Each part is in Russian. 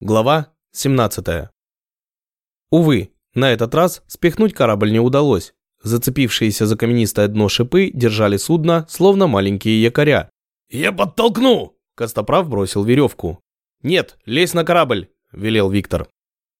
Глава 17. Увы, на этот раз спихнуть корабль не удалось. Зацепившиеся за каменистое дно шипы держали судно, словно маленькие якоря. «Я подтолкну!» Костоправ бросил веревку. «Нет, лезь на корабль!» – велел Виктор.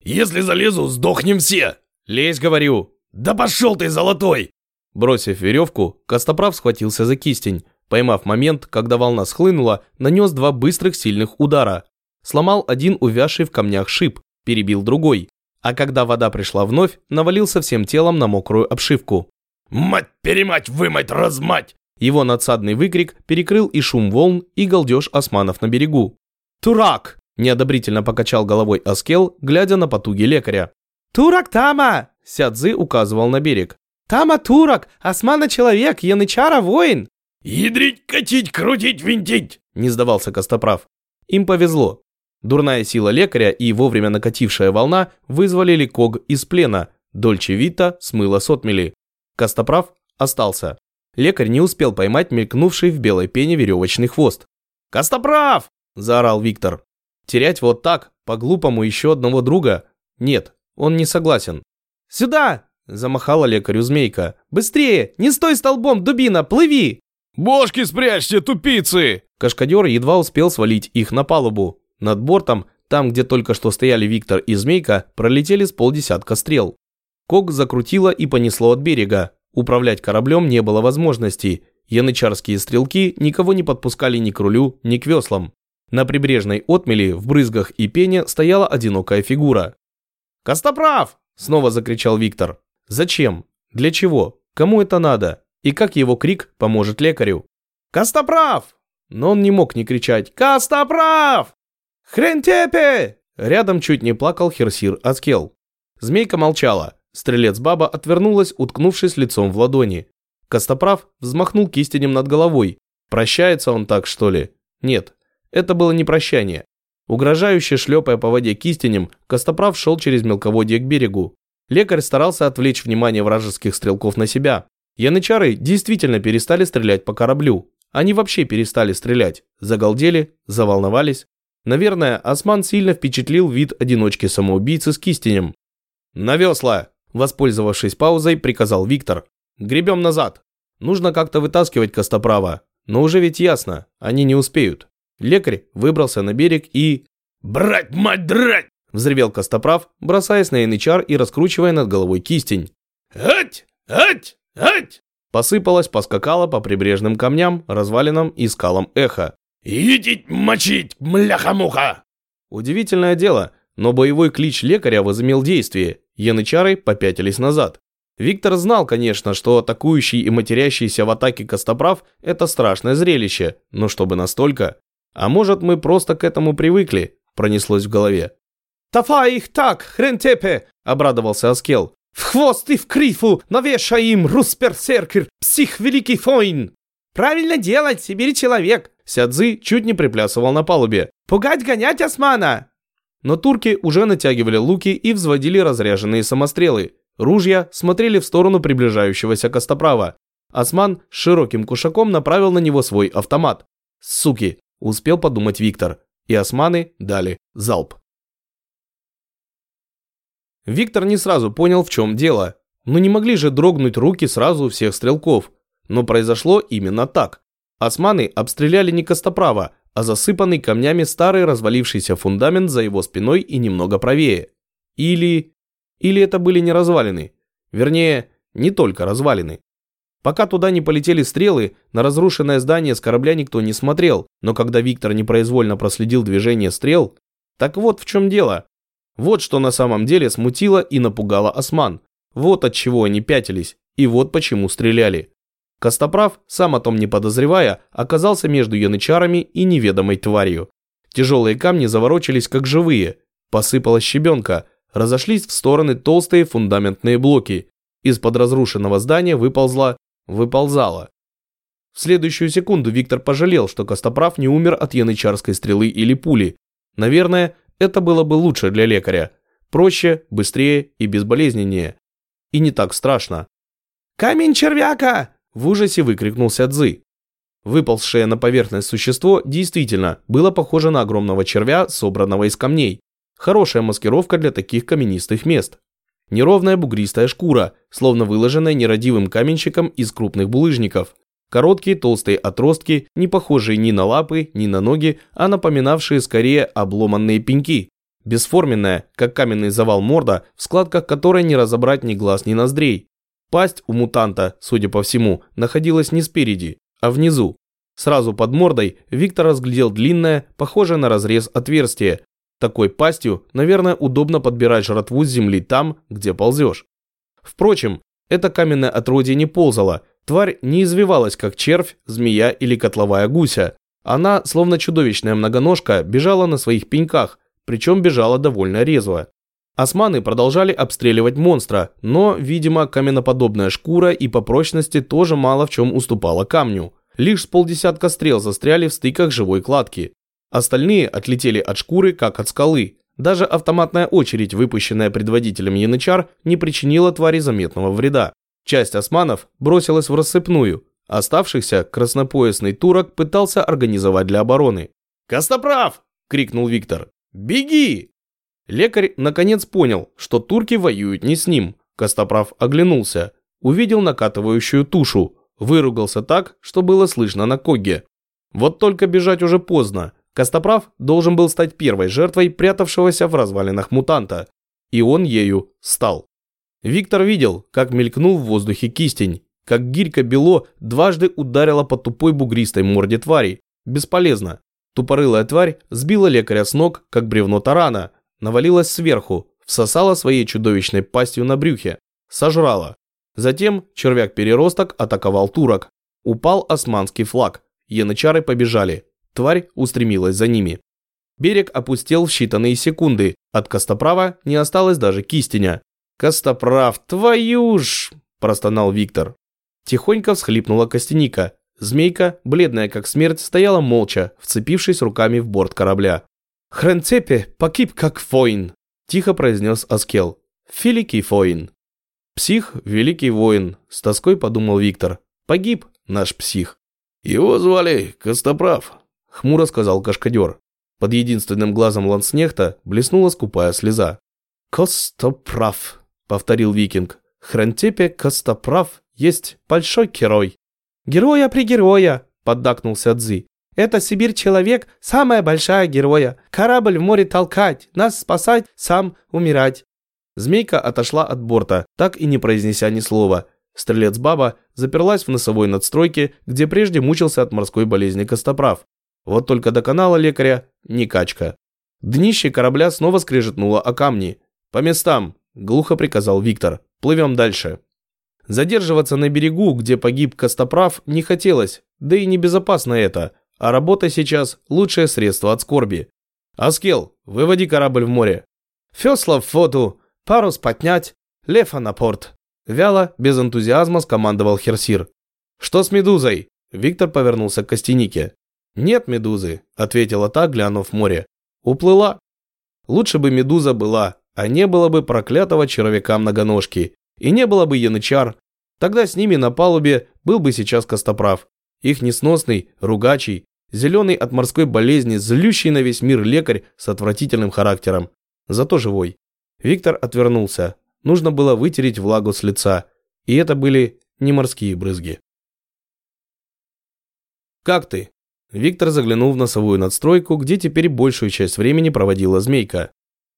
«Если залезу, сдохнем все!» «Лезь, говорю!» «Да пошел ты, золотой!» Бросив веревку, Костоправ схватился за кистень. Поймав момент, когда волна схлынула, нанес два быстрых сильных удара сломал один увязший в камнях шип, перебил другой, а когда вода пришла вновь, навалился всем телом на мокрую обшивку. «Мать-перемать, вымать, размать!» Его надсадный выкрик перекрыл и шум волн, и галдеж османов на берегу. «Турак!» – неодобрительно покачал головой Аскел, глядя на потуги лекаря. «Турак Тама!» – Сядзы указывал на берег. «Тама Турак! Османа человек, янычара воин!» «Ядрить, катить, крутить, винтить!» – не сдавался Костоправ. Им повезло. Дурная сила лекаря и вовремя накатившая волна вызвали Ког из плена. Дольче Вита смыла с отмели. Костоправ остался. Лекарь не успел поймать мелькнувший в белой пене веревочный хвост. «Костоправ!» – заорал Виктор. Терять вот так, по-глупому еще одного друга? Нет, он не согласен. «Сюда!» – замахала лекарю змейка. «Быстрее! Не стой столбом, дубина, плыви!» «Бошки спрячьте, тупицы!» Кашкадер едва успел свалить их на палубу. Над бортом, там, где только что стояли Виктор и Змейка, пролетели с полдесятка стрел. Кок закрутило и понесло от берега. Управлять кораблем не было возможности. Янычарские стрелки никого не подпускали ни к рулю, ни к веслам. На прибрежной отмели в брызгах и пене стояла одинокая фигура. «Костоправ!» – снова закричал Виктор. «Зачем? Для чего? Кому это надо? И как его крик поможет лекарю?» «Костоправ!» Но он не мог не кричать «Костоправ!» «Хрентепе!» Рядом чуть не плакал Херсир Аскел. Змейка молчала. Стрелец-баба отвернулась, уткнувшись лицом в ладони. Костоправ взмахнул кистенем над головой. Прощается он так, что ли? Нет, это было не прощание. Угрожающе шлепая по воде кистенем, Костоправ шел через мелководье к берегу. Лекарь старался отвлечь внимание вражеских стрелков на себя. Янычары действительно перестали стрелять по кораблю. Они вообще перестали стрелять. Загалдели, заволновались. Наверное, Осман сильно впечатлил вид одиночки-самоубийцы с кистенем. «На весла!» Воспользовавшись паузой, приказал Виктор. «Гребем назад. Нужно как-то вытаскивать Костоправа. Но уже ведь ясно, они не успеют». Лекарь выбрался на берег и... «Брать, мать, драть!» Взревел Костоправ, бросаясь на янычар и раскручивая над головой кистень. «Ать! Ать! Ать!» Посыпалась, поскакала по прибрежным камням, развалинам и скалам эхо. «Идить мочить, мляха-муха!» Удивительное дело, но боевой клич лекаря возымел действие, янычары попятились назад. Виктор знал, конечно, что атакующий и матерящийся в атаке Костоправ – это страшное зрелище, но чтобы настолько... А может, мы просто к этому привыкли, пронеслось в голове. «Тафа их так, хрентепе!» – обрадовался Аскел. «В хвост и в крифу навешай им, русперсеркер, псих великий фойн!» «Правильно делать, Сибирь человек!» Сядзы чуть не приплясывал на палубе. «Пугать, гонять османа!» Но турки уже натягивали луки и взводили разряженные самострелы. Ружья смотрели в сторону приближающегося Костоправа. Осман с широким кушаком направил на него свой автомат. «Суки!» – успел подумать Виктор. И османы дали залп. Виктор не сразу понял, в чем дело. Но не могли же дрогнуть руки сразу у всех стрелков. Но произошло именно так. Османы обстреляли не Костоправа, а засыпанный камнями старый развалившийся фундамент за его спиной и немного правее. Или... Или это были не развалины. Вернее, не только развалины. Пока туда не полетели стрелы, на разрушенное здание с корабля никто не смотрел, но когда Виктор непроизвольно проследил движение стрел, так вот в чем дело. Вот что на самом деле смутило и напугало осман. Вот от чего они пятились, и вот почему стреляли. Костоправ, сам о том не подозревая, оказался между янычарами и неведомой тварью. Тяжелые камни заворочились как живые, посыпалась щебенка, разошлись в стороны толстые фундаментные блоки. Из-под разрушенного здания выползла, выползала. В следующую секунду Виктор пожалел, что Костоправ не умер от янычарской стрелы или пули. Наверное, это было бы лучше для лекаря. Проще, быстрее и безболезненнее. И не так страшно. «Камень червяка!» В ужасе выкрикнул Сядзы. Выползшее на поверхность существо действительно было похоже на огромного червя, собранного из камней. Хорошая маскировка для таких каменистых мест. Неровная бугристая шкура, словно выложенная нерадивым каменщиком из крупных булыжников. Короткие толстые отростки, не похожие ни на лапы, ни на ноги, а напоминавшие скорее обломанные пеньки. Бесформенная, как каменный завал морда, в складках которой не разобрать ни глаз, ни ноздрей. Пасть у мутанта, судя по всему, находилась не спереди, а внизу. Сразу под мордой Виктор разглядел длинное, похожее на разрез отверстие. Такой пастью, наверное, удобно подбирать жратву с земли там, где ползешь. Впрочем, это каменное отродье не ползало, тварь не извивалась, как червь, змея или котловая гуся. Она, словно чудовищная многоножка, бежала на своих пеньках, причем бежала довольно резво. Османы продолжали обстреливать монстра, но, видимо, каменоподобная шкура и по прочности тоже мало в чем уступала камню. Лишь с полдесятка стрел застряли в стыках живой кладки. Остальные отлетели от шкуры, как от скалы. Даже автоматная очередь, выпущенная предводителем янычар, не причинила твари заметного вреда. Часть османов бросилась в рассыпную. Оставшихся краснопоясный турок пытался организовать для обороны. «Костоправ!» – крикнул Виктор. «Беги!» Лекарь наконец понял, что турки воюют не с ним. Костоправ оглянулся, увидел накатывающую тушу, выругался так, что было слышно на Коге. Вот только бежать уже поздно. Костоправ должен был стать первой жертвой прятавшегося в развалинах мутанта. И он ею стал. Виктор видел, как мелькнул в воздухе кистень, как гирька бело дважды ударила по тупой бугристой морде твари. Бесполезно. Тупорылая тварь сбила лекаря с ног, как бревно тарана, навалилась сверху, всосала своей чудовищной пастью на брюхе, сожрала. Затем червяк-переросток атаковал турок. Упал османский флаг. Янычары побежали. Тварь устремилась за ними. Берег опустел в считанные секунды. От Костоправа не осталось даже кистеня. «Костоправ, твою ж!» – простонал Виктор. Тихонько всхлипнула Костяника. Змейка, бледная как смерть, стояла молча, вцепившись руками в борт корабля. «Хренцепе погиб как воин», – тихо произнес Аскел. «Великий воин». «Псих – великий воин», – с тоской подумал Виктор. «Погиб наш псих». «Его звали Костоправ», – хмуро сказал Кашкадер. Под единственным глазом ланснехта блеснула скупая слеза. «Костоправ», – повторил викинг. «Хрентепе Костоправ есть большой герой». «Героя при героя!» – поддакнулся Цзи. «Это Сибирь-человек, самая большая героя. Корабль в море толкать, нас спасать, сам умирать». Змейка отошла от борта, так и не произнеся ни слова. Стрелец-баба заперлась в носовой надстройке, где прежде мучился от морской болезни Костоправ. Вот только до канала лекаря не качка. Днище корабля снова скрежетнуло о камни. «По местам!» – глухо приказал Виктор. «Плывем дальше». Задерживаться на берегу, где погиб Костоправ, не хотелось, да и небезопасно это, а работа сейчас – лучшее средство от скорби. «Аскел, выводи корабль в море». «Фесла в фоту, парус поднять, лефа на порт». Вяло, без энтузиазма скомандовал Херсир. «Что с медузой?» Виктор повернулся к Костянике. «Нет медузы», – ответила та, глянув в море. «Уплыла». Лучше бы медуза была, а не было бы проклятого червяка-многоножки. И не было бы янычар. Тогда с ними на палубе был бы сейчас Костоправ. Их несносный, ругачий, зеленый от морской болезни, злющий на весь мир лекарь с отвратительным характером. Зато живой. Виктор отвернулся. Нужно было вытереть влагу с лица. И это были не морские брызги. «Как ты?» Виктор заглянул в носовую надстройку, где теперь большую часть времени проводила змейка.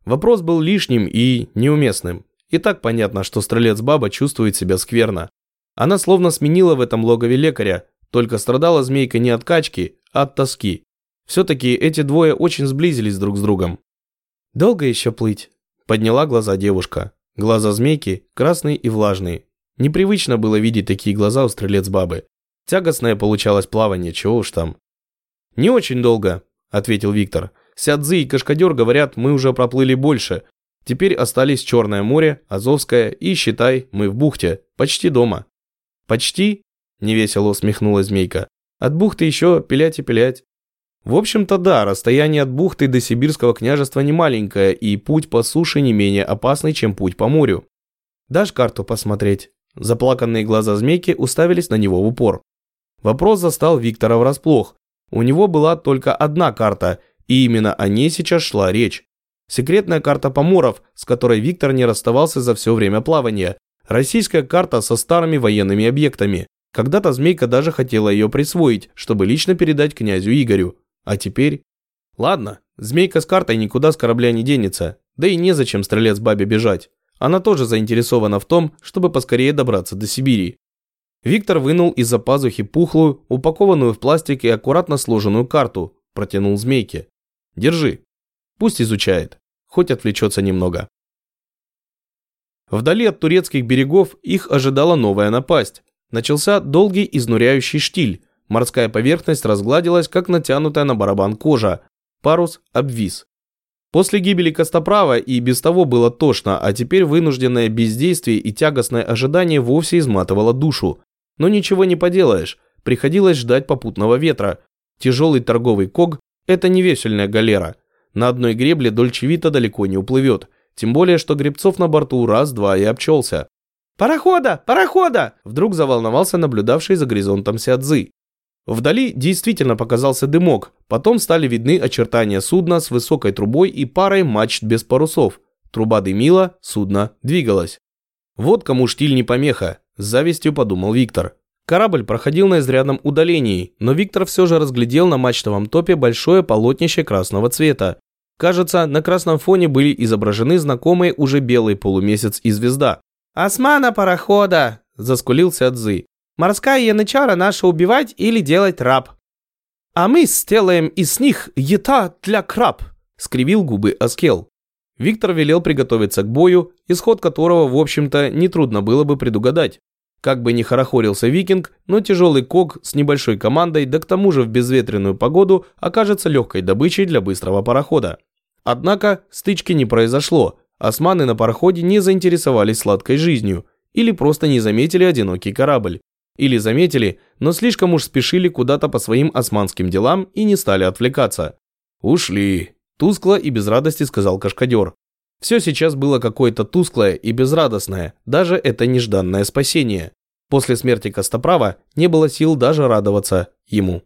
Вопрос был лишним и неуместным. И так понятно, что стрелец-баба чувствует себя скверно. Она словно сменила в этом логове лекаря, только страдала змейка не от качки, от тоски. Все-таки эти двое очень сблизились друг с другом. «Долго еще плыть?» – подняла глаза девушка. Глаза змейки красные и влажные. Непривычно было видеть такие глаза у стрелец-бабы. Тягостное получалось плавание, чего уж там. «Не очень долго», – ответил Виктор. «Сядзы и Кашкадер говорят, мы уже проплыли больше, Теперь остались Черное море, Азовское и, считай, мы в бухте, почти дома. Почти? Невесело усмехнулась змейка. От бухты еще пилять и пилять. В общем-то да, расстояние от бухты до Сибирского княжества не маленькое, и путь по суше не менее опасный, чем путь по морю. Дашь карту посмотреть? Заплаканные глаза змейки уставились на него в упор. Вопрос застал Виктора врасплох. У него была только одна карта, и именно о ней сейчас шла речь. Секретная карта поморов, с которой Виктор не расставался за все время плавания. Российская карта со старыми военными объектами. Когда-то Змейка даже хотела ее присвоить, чтобы лично передать князю Игорю. А теперь... Ладно, Змейка с картой никуда с корабля не денется. Да и незачем стрелец бабе бежать. Она тоже заинтересована в том, чтобы поскорее добраться до Сибири. Виктор вынул из-за пазухи пухлую, упакованную в пластик и аккуратно сложенную карту, протянул Змейке. «Держи. Пусть изучает. Хоть отвлечется немного». Вдали от турецких берегов их ожидала новая напасть. Начался долгий изнуряющий штиль. Морская поверхность разгладилась, как натянутая на барабан кожа. Парус обвис. После гибели Костоправа и без того было тошно, а теперь вынужденное бездействие и тягостное ожидание вовсе изматывало душу. Но ничего не поделаешь, приходилось ждать попутного ветра. Тяжелый торговый ког – это не весельная галера. На одной гребле Дольчевита далеко не уплывет, тем более, что гребцов на борту раз-два и обчелся. «Парохода! Парохода!» Вдруг заволновался наблюдавший за горизонтом Сиадзы. Вдали действительно показался дымок, потом стали видны очертания судна с высокой трубой и парой мачт без парусов. Труба дымила, судно двигалось. Вот кому штиль не помеха, с завистью подумал Виктор. Корабль проходил на изрядном удалении, но Виктор все же разглядел на мачтовом топе большое полотнище красного цвета. Кажется, на красном фоне были изображены знакомые уже белый полумесяц и звезда. «Османа парохода!» – заскулился Адзы. Морская янычара наша убивать или делать раб. А мы сделаем из них еда для краб, скривил губы Аскел. Виктор велел приготовиться к бою, исход которого, в общем-то, нетрудно было бы предугадать. Как бы ни хорохорился викинг, но тяжелый кок с небольшой командой, да к тому же в безветренную погоду, окажется легкой добычей для быстрого парохода. Однако стычки не произошло, османы на пароходе не заинтересовались сладкой жизнью или просто не заметили одинокий корабль. Или заметили, но слишком уж спешили куда-то по своим османским делам и не стали отвлекаться. «Ушли», – тускло и без радости сказал Кашкадер. Все сейчас было какое-то тусклое и безрадостное, даже это нежданное спасение. После смерти Костоправа не было сил даже радоваться ему.